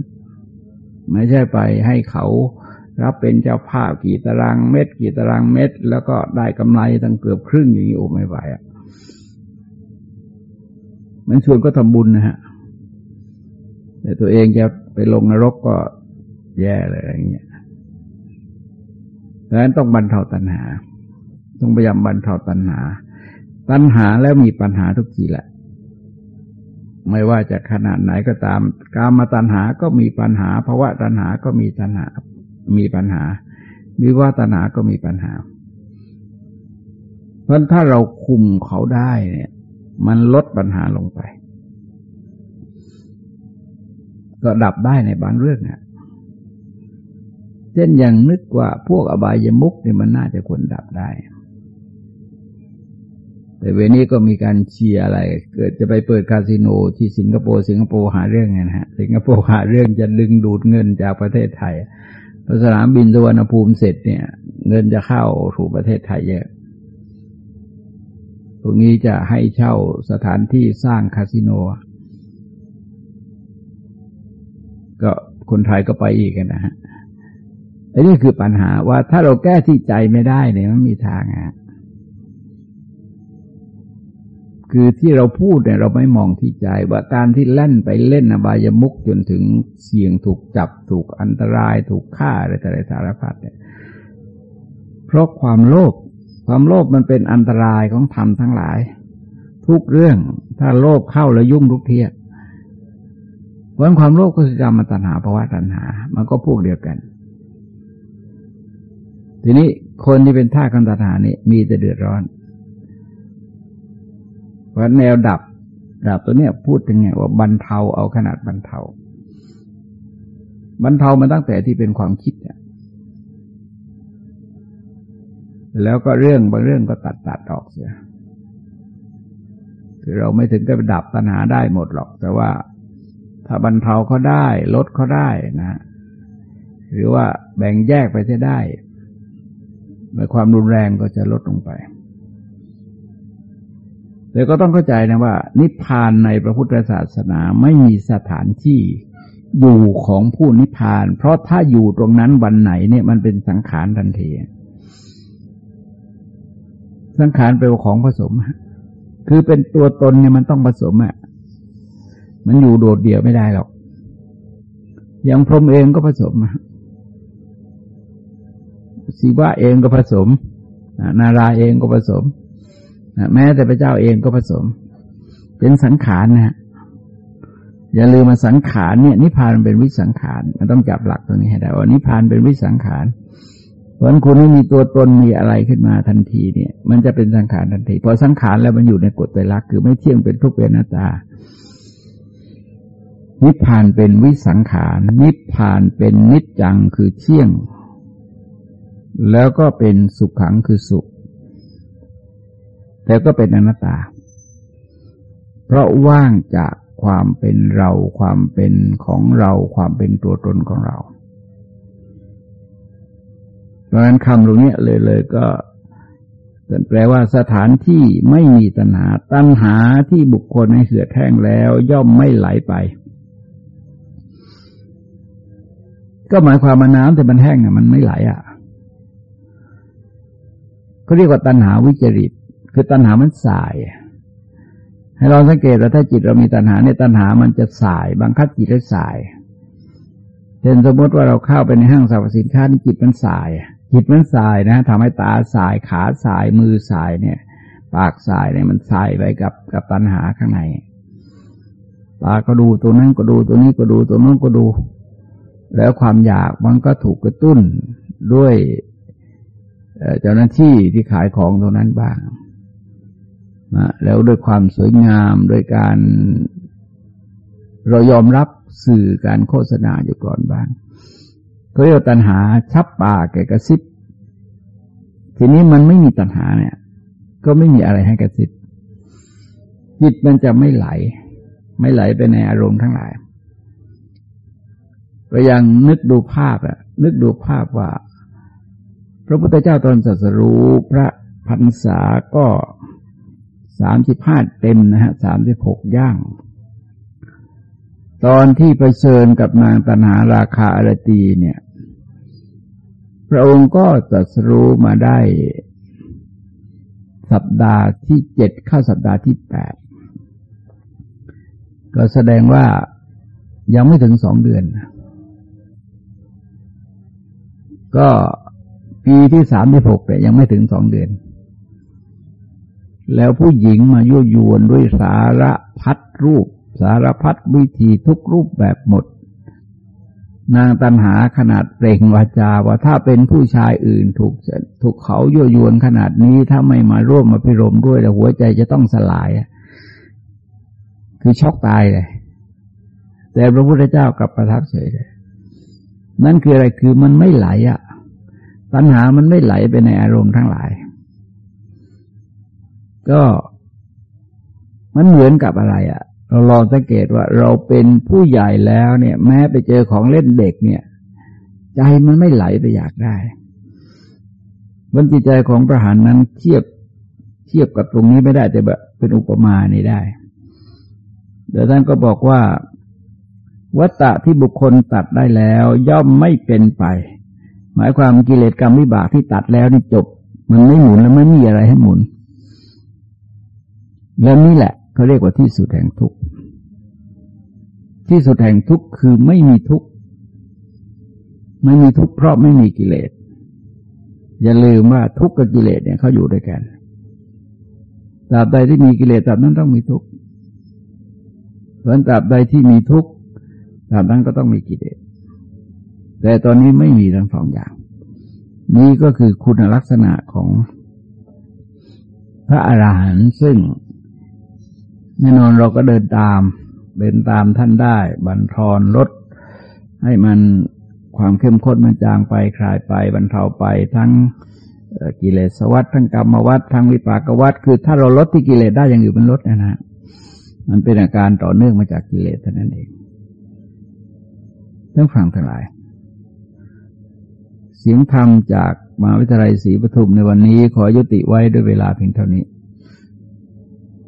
Speaker 1: ไม่ใช่ไปให้เขารับเป็นเจ้าภาพกี่ตารางเมตรกี่ตารางเมตรแล้วก็ได้กำไรตั้งเกือบครึ่งอย่างนี้โอ้ไม่ไหวอะมันชวนก็ทำบุญนะฮะ แต่ตัวเองจะไปลงนรกก็แย่เลยอะไรเงี้ยดังนั้นต้องบรรเทาตัณหา ต้องพยายามบรรเทาตัณหา ตัณหาแล้วมีปัญหาทุกทีแหละ ไม่ว่าจะขนาดไหนก็ตาม การมาตัณหาก็มีปัญหาภาวะตัณหาก็มีตัณหา มีปัญหาวิวาตัณหาก็มีปัญหา เพราะถ้าเราคุมเขาได้เนี่ย มันลดปัญหาลงไป ก็ดับได้ในบางเรื่องเนี่ยเช่นอย่างนึกว่าพวกอบายมุกเนี่ยมันน่าจะควรดับได้ แต่เวนี้ก็มีการเชียร์อะไร เกิดจะไปเปิดคาสิโนที่สิงคโปร์สิงคโปร์หาเรื่องไงนะฮะสิงคโปร์หาเรื่องจะดึงดูดเงินจากประเทศไทยพอสนามบินสุวรรณภูมิเสร็จเนี่ย เงินจะเข้าถูกประเทศไทยเยอะตรงนี้จะให้เช่าสถานที่สร้างคาสิโน ก็คนไทยก็ไปอีกนะฮะอันนี้คือปัญหาว่าถ้าเราแก้ที่ใจไม่ได้เนี่ยมันมีทางอะ คือที่เราพูดเนี่ยเราไม่มองที่ใจว่าการที่เล่นไปเล่นอบายมุกจนถึงเสี่ยงถูกจับถูกอันตราย ถูกฆ่าอะไรต่อสารพัดเนี่ยเพราะความโลภความโลภมันเป็นอันตรายของธรรมทั้งหลาย ทุกเรื่องถ้าโลภเข้าแล้วยุ่งทุกเทียเพราะความโลภก็คือกรรมตัณหาภาวะตัณหา มันก็พวกเดียวกัน ทีนี้คนที่เป็นท่าคันตานี่มีแต่เดือดร้อน เพราแนวดับ ดับตัวเนี้ยพูดถึงไงว่าบรรเทาเอาขนาดบรรเทา บรรเทามันตั้งแต่ที่เป็นความคิดเนี่ยแล้วก็เรื่องบางเรื่องก็ตัดตัดออกเสีย คือเราไม่ถึงกับดับตัณหาได้หมดหรอก แต่ว่าถ้าบรรเทาเขาได้ ลดเขาได้นะ หรือว่าแบ่งแยกไปจะได้ในความรุนแรงก็จะลดลงไป แต่ก็ต้องเข้าใจนะว่า นิพพานในพระพุทธศาสนาไม่มีสถานที่อยู่ของผู้นิพพาน เพราะถ้าอยู่ตรงนั้นวันไหนเนี่ยมันเป็นสังขารทันทีสังขารเป็นของผสม คือเป็นตัวตนเนี่ยมันต้องผสมอะ มันอยู่โดดเดี่ยวไม่ได้หรอก อย่างพรหมเองก็ผสมศิวะเองก็ผสม นาราเองก็ผสม แม้แต่พระเจ้าเองก็ผสม เป็นสังขารนะฮะอย่าลืมมาสังขารเนี่ยนิพพานเป็นวิสังขารมันต้องจับหลักตรงนี้ให้ได้ว่านิพพานเป็นวิสังขารเพราะคุณไม่มีตัวตนมีอะไรขึ้นมาทันทีเนี่ย มันจะเป็นสังขารทันทีพอสังขารแล้วมันอยู่ในกฎไตรลักษณ์คือไม่เที่ยงเป็นทุกขเป็นาตา นิพพานเป็นวิสังขารนิพพานเป็นนิจจังคือเที่ยง แล้วก็เป็นสุขขังคือสุข แต่ก็เป็นอนัตตา เพราะว่างจากความเป็นเราความเป็นของเราความเป็นตัวตนของเรา เพราะฉะนั้นคำตรงนี้เลยเลยก็แปลว่าสถานที่ไม่มีตัณหา ตัณหาที่บุคคลให้เสือแห้งแล้ว ย่อมไม่ไหลไป ก็หมายความว่าน้ำแต่มันแห้งอะมันไม่ไหลอะเขาเรียกว่าตัณหาวิจริต คือตัณหามันสาย ให้เราสังเกตว่าถ้าจิตเรามีตัณหาเนี่ยตัณหามันจะสาย บังคับจิตให้สายเช่นสมมติว่าเราเข้าไปในห้างสรรพสินค้านี่จิตมันสาย จิตมันสายนะทำให้ตาสายขาสายมือสายเนี่ย ปากสายเนี่ยมันสายไปกับกับตัณหาข้างในตาก็ดูตัวนั้นก็ดูตัวนี้ก็ดูตัวนู้นก็ดู แล้วความอยากมันก็ถูกกระตุ้นด้วยเจ้าหน้าที่ที่ขายของตรงนั้นบ้าง นะแล้วด้วยความสวยงามโดยการเรายอมรับสื่อการโฆษณาอยู่ก่อนบ้างเขาเรียกตัณหาชับปากแกกระซิบ ทีนี้มันไม่มีตัณหาเนี่ย ก็ไม่มีอะไรให้กระซิบจิตมันจะไม่ไหล ไม่ไหลไปในอารมณ์ทั้งหลายก็ยังนึกดูภาพอะนึกดูภาพว่า พระพุทธเจ้าตอนสัสรู้พระพรรษาก็ สามสิบห้าเต็มนะฮะสามสิบหกย่าง ตอนที่ไปเชิญกับนางตันหาราคาอรตีเนี่ย พระองค์ก็ตัสรู้มาได้สัปดาห์ที่เจ็ดเข้าสัปดาห์ที่แปดก็แสดงว่ายังไม่ถึงสองเดือน ก็ปีที่สามที่หกแต่ยังไม่ถึงสองเดือน แล้วผู้หญิงมายั่วยวนด้วยสารพัดรูป สารพัดวิธีทุกรูปแบบหมด นางตันหาขนาดเปล่งวาจาว่าถ้าเป็นผู้ชายอื่นถูกถูกเขายั่วยวนขนาดนี้ถ้าไม่มาร่วมมาพิรมด้วยแล้วหัวใจจะต้องสลาย คือช็อกตายเลย แต่พระพุทธเจ้ากลับประทับเฉยเลยนั่นคืออะไรคือมันไม่ไหลอะตัณหามันไม่ไหลไปในอารมณ์ทั้งหลาย ก็มันเหมือนกับอะไรอะ่ะ เราลองสังเกตว่าเราเป็นผู้ใหญ่แล้วเนี่ย แม้ไปเจอของเล่นเด็กเนี่ย ใจมันไม่ไหลไปอยากได้บนจิตใจของประหารนั้นเทียบเทียบกับตรงนี้ไม่ได้แต่แบบเป็นอุปมานี่ได้เดี๋ยวท่านก็บอกว่า วัตตะที่บุคคลตัดได้แล้ว ย่อมไม่เป็นไป หมายความกิเลสกรรมวิบากที่ตัดแล้วนี่จบ มันไม่หมุนแล้วไม่มีอะไรให้หมุน แล้วนี่แหละเขาเรียกว่าที่สุดแห่งทุกข์ที่สุดแห่งทุกข์คือไม่มีทุกข์ไม่มีทุกข์เพราะไม่มีกิเลส อย่าลืมว่าทุกข์กับกิเลสเนี่ยเขาอยู่ด้วยกันตราบใดที่มีกิเลสตราบนั้นต้องมีทุกข์เพราะตราบใดที่มีทุกข์ตราบนั้นก็ต้องมีกิเลส แต่ตอนนี้ไม่มีทั้งสองอย่าง นี่ก็คือคุณลักษณะของพระอาหารหันต์ซึ่ง แน่นอนเราก็เดินตาม เดินตามท่านได้บรรทอนลด ให้มันความเข้มข้นมันจางไปคลายไปบรรเทาไปทั้งกิเลสวัฏทั้งกรรมวัฏทั้งวิปากวัฏคือถ้าเราลดที่กิเลสได้ยังอยู่เป็นลดนะฮะมันเป็นอาการต่อเนื่องมาจากกิเลสเท่านั้นเองต้องฟังทั้งหลาย เสียงธรรมจากมหาวิทยาลัยศรีปทุมในวันนี้ขอยุติไว้ด้วยเวลาเพียงเท่านี้